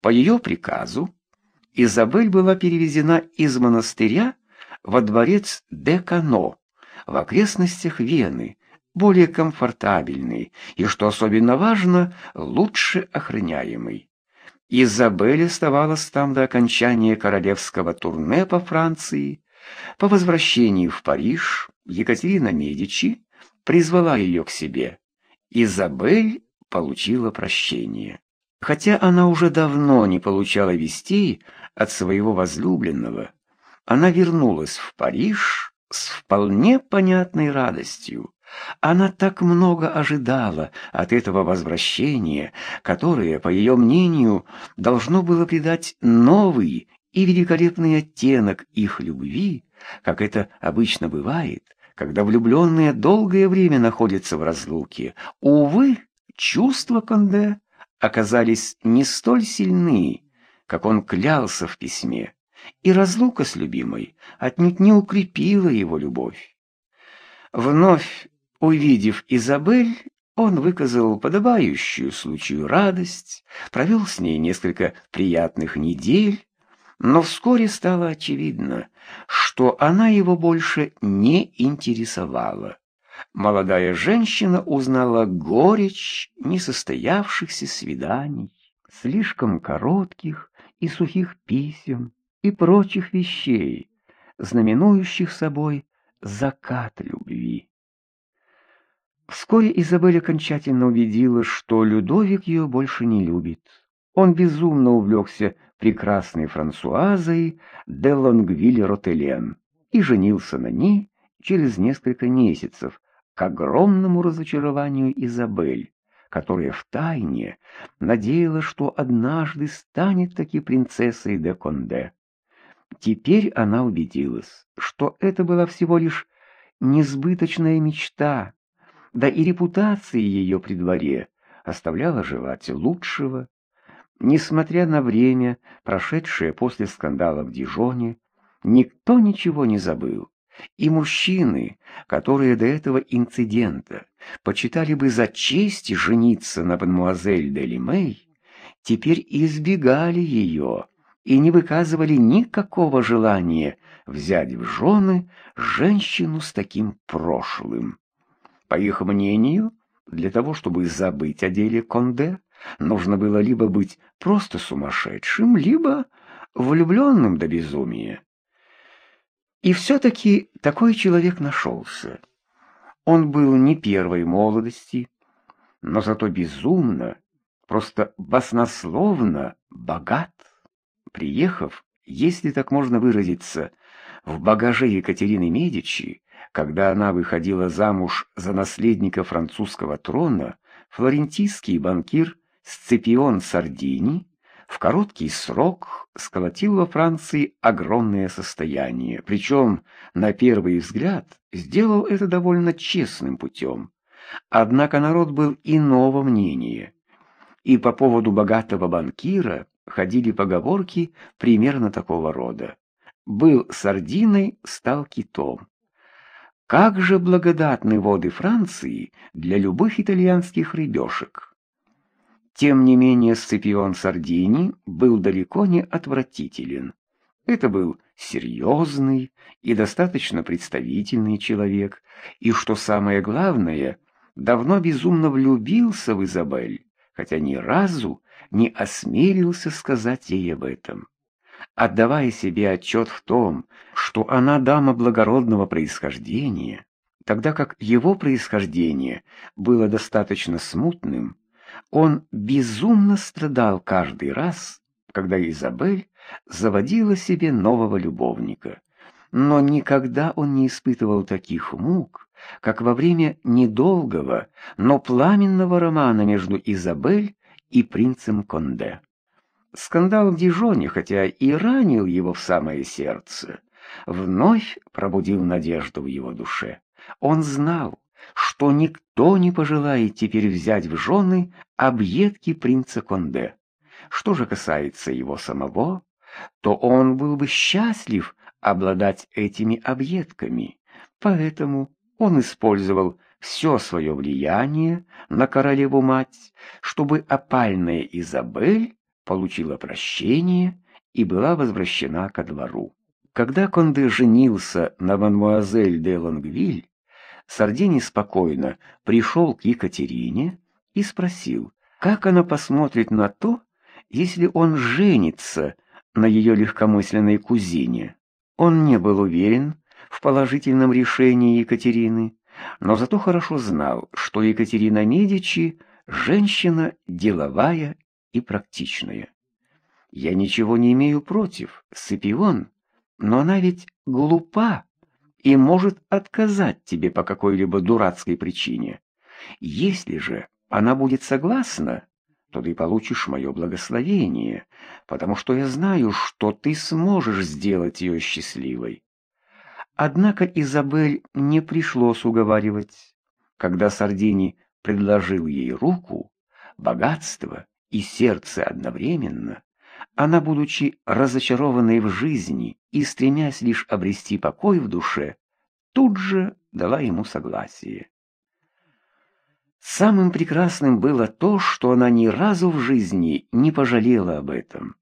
По ее приказу Изабель была перевезена из монастыря во дворец Декано в окрестностях Вены, более комфортабельный и, что особенно важно, лучше охраняемый. Изабель оставалась там до окончания королевского турне по Франции. По возвращении в Париж Екатерина Медичи призвала ее к себе. Изабель получила прощение. Хотя она уже давно не получала вестей от своего возлюбленного, она вернулась в Париж с вполне понятной радостью. Она так много ожидала от этого возвращения, которое, по ее мнению, должно было придать новый и великолепный оттенок их любви, как это обычно бывает, когда влюбленные долгое время находятся в разлуке. Увы, чувства Конде оказались не столь сильны, как он клялся в письме, и разлука с любимой отнюдь не укрепила его любовь. Вновь увидев Изабель, он выказал подобающую случаю радость, провел с ней несколько приятных недель, но вскоре стало очевидно, что она его больше не интересовала. Молодая женщина узнала горечь несостоявшихся свиданий, слишком коротких и сухих писем и прочих вещей, знаменующих собой закат любви. Вскоре Изабель окончательно убедилась, что Людовик ее больше не любит. Он безумно увлекся прекрасной Франсуазой де Лонгвиль-Ротелен и женился на ней через несколько месяцев, к огромному разочарованию Изабель, которая втайне надеялась, что однажды станет таки принцессой де Конде. Теперь она убедилась, что это была всего лишь несбыточная мечта, да и репутация ее при дворе оставляла желать лучшего. Несмотря на время, прошедшее после скандала в Дижоне, никто ничего не забыл. И мужчины, которые до этого инцидента почитали бы за честь жениться на мадемуазель де Лимей, теперь избегали ее и не выказывали никакого желания взять в жены женщину с таким прошлым. По их мнению, для того, чтобы забыть о деле Конде, нужно было либо быть просто сумасшедшим, либо влюбленным до безумия. И все-таки такой человек нашелся. Он был не первой молодости, но зато безумно, просто баснословно богат. Приехав, если так можно выразиться, в багаже Екатерины Медичи, когда она выходила замуж за наследника французского трона, флорентийский банкир Сципион Сардини в короткий срок сколотил во Франции огромное состояние, причем, на первый взгляд, сделал это довольно честным путем. Однако народ был иного мнения, и по поводу богатого банкира ходили поговорки примерно такого рода. Был сардиной, стал китом. Как же благодатны воды Франции для любых итальянских рыбешек! Тем не менее Сципион Сардини был далеко не отвратителен. Это был серьезный и достаточно представительный человек, и, что самое главное, давно безумно влюбился в Изабель, хотя ни разу не осмелился сказать ей об этом отдавая себе отчет в том, что она дама благородного происхождения, тогда как его происхождение было достаточно смутным, он безумно страдал каждый раз, когда Изабель заводила себе нового любовника. Но никогда он не испытывал таких мук, как во время недолгого, но пламенного романа между Изабель и принцем Конде. Скандал в Дижоне, хотя и ранил его в самое сердце, вновь пробудил надежду в его душе. Он знал, что никто не пожелает теперь взять в жены объедки принца Конде. Что же касается его самого, то он был бы счастлив обладать этими объедками, поэтому он использовал все свое влияние на королеву-мать, чтобы опальная Изабель получила прощение и была возвращена ко двору. Когда Конде женился на мадмуазель де Лонгвиль, Сардини спокойно пришел к Екатерине и спросил, как она посмотрит на то, если он женится на ее легкомысленной кузине. Он не был уверен в положительном решении Екатерины, но зато хорошо знал, что Екатерина Медичи – женщина деловая и практичная. Я ничего не имею против, Сципион, но она ведь глупа и может отказать тебе по какой-либо дурацкой причине. Если же она будет согласна, то ты получишь мое благословение, потому что я знаю, что ты сможешь сделать ее счастливой. Однако Изабель не пришлось уговаривать. Когда Сардини предложил ей руку, богатство и сердце одновременно, она, будучи разочарованной в жизни и стремясь лишь обрести покой в душе, тут же дала ему согласие. Самым прекрасным было то, что она ни разу в жизни не пожалела об этом.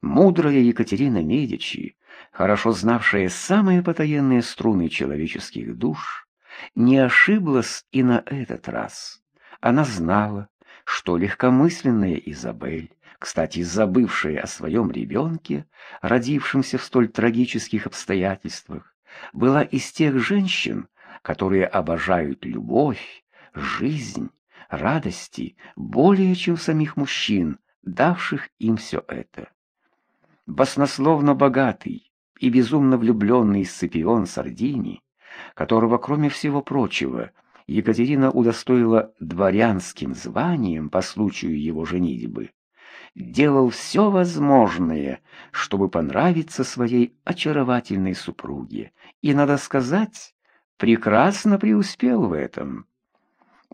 Мудрая Екатерина Медичи, хорошо знавшая самые потаенные струны человеческих душ, не ошиблась и на этот раз. Она знала, что легкомысленная Изабель, кстати, забывшая о своем ребенке, родившемся в столь трагических обстоятельствах, была из тех женщин, которые обожают любовь, жизнь, радости более, чем самих мужчин, давших им все это. Баснословно богатый и безумно влюбленный Сципион Сардини, которого, кроме всего прочего, Екатерина удостоила дворянским званием по случаю его женитьбы, делал все возможное, чтобы понравиться своей очаровательной супруге, и, надо сказать, прекрасно преуспел в этом.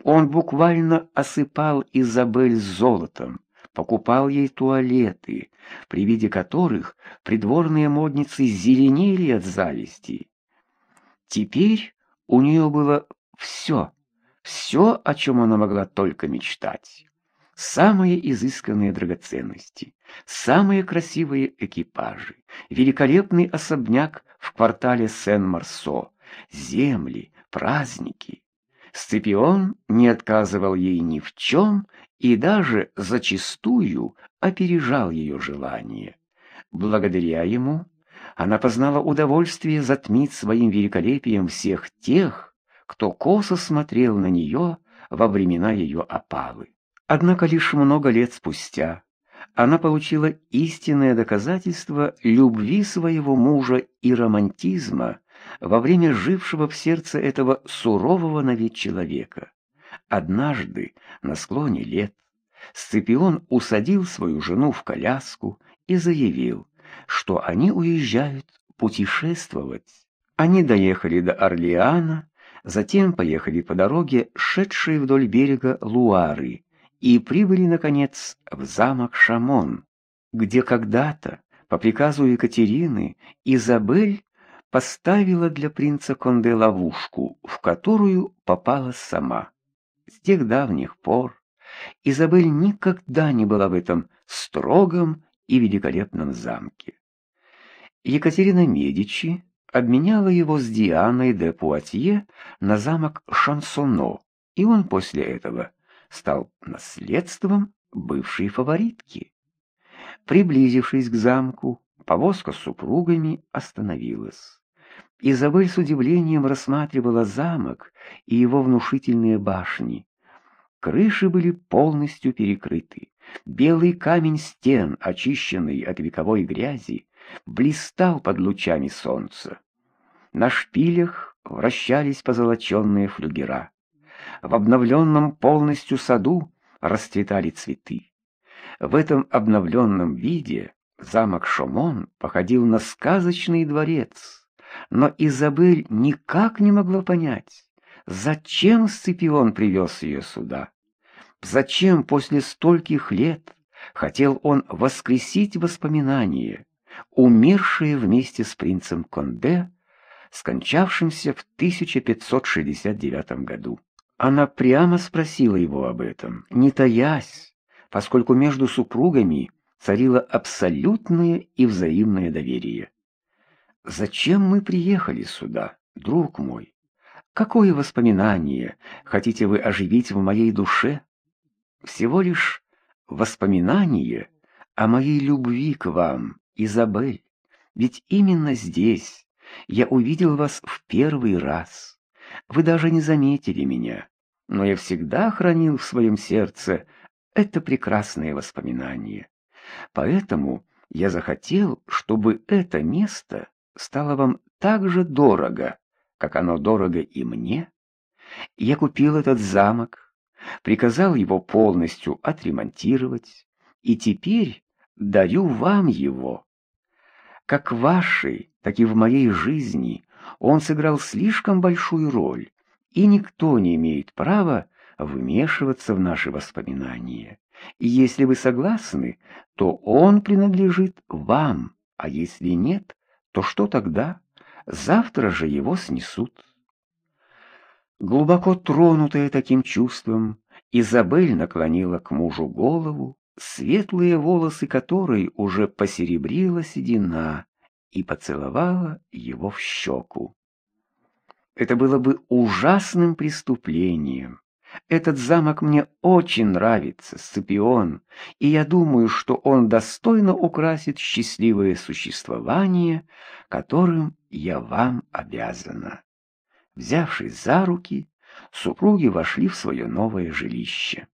Он буквально осыпал Изабель золотом, покупал ей туалеты, при виде которых придворные модницы зеленели от зависти. Теперь у нее было все, все, о чем она могла только мечтать. Самые изысканные драгоценности, самые красивые экипажи, великолепный особняк в квартале Сен-Марсо, земли, праздники. Сципион не отказывал ей ни в чем и даже зачастую опережал ее желание. Благодаря ему она познала удовольствие затмить своим великолепием всех тех, кто косо смотрел на нее во времена ее опалы. Однако лишь много лет спустя она получила истинное доказательство любви своего мужа и романтизма, во время жившего в сердце этого сурового на вид человека. Однажды, на склоне лет, Сципион усадил свою жену в коляску и заявил, что они уезжают путешествовать. Они доехали до Орлеана, затем поехали по дороге, шедшей вдоль берега Луары, и прибыли, наконец, в замок Шамон, где когда-то, по приказу Екатерины, Изабель поставила для принца Конде ловушку, в которую попала сама. С тех давних пор Изабель никогда не была в этом строгом и великолепном замке. Екатерина Медичи обменяла его с Дианой де Пуатье на замок Шансоно, и он после этого стал наследством бывшей фаворитки. Приблизившись к замку, повозка с супругами остановилась. Изабель с удивлением рассматривала замок и его внушительные башни. Крыши были полностью перекрыты. Белый камень стен, очищенный от вековой грязи, блистал под лучами солнца. На шпилях вращались позолоченные флюгера. В обновленном полностью саду расцветали цветы. В этом обновленном виде замок Шомон походил на сказочный дворец но Изабель никак не могла понять, зачем Сципион привез ее сюда. Зачем после стольких лет хотел он воскресить воспоминания, умершие вместе с принцем Конде, скончавшимся в 1569 году. Она прямо спросила его об этом, не таясь, поскольку между супругами царило абсолютное и взаимное доверие. «Зачем мы приехали сюда, друг мой? Какое воспоминание хотите вы оживить в моей душе? Всего лишь воспоминание о моей любви к вам, Изабель, ведь именно здесь я увидел вас в первый раз. Вы даже не заметили меня, но я всегда хранил в своем сердце это прекрасное воспоминание. Поэтому я захотел, чтобы это место стало вам так же дорого, как оно дорого и мне. Я купил этот замок, приказал его полностью отремонтировать, и теперь дарю вам его. Как в вашей, так и в моей жизни он сыграл слишком большую роль, и никто не имеет права вмешиваться в наши воспоминания. И если вы согласны, то он принадлежит вам, а если нет, то что тогда? Завтра же его снесут. Глубоко тронутая таким чувством, Изабель наклонила к мужу голову, светлые волосы которой уже посеребрила седина, и поцеловала его в щеку. Это было бы ужасным преступлением. Этот замок мне очень нравится, Сципион, и я думаю, что он достойно украсит счастливое существование, которым я вам обязана. Взявшись за руки, супруги вошли в свое новое жилище.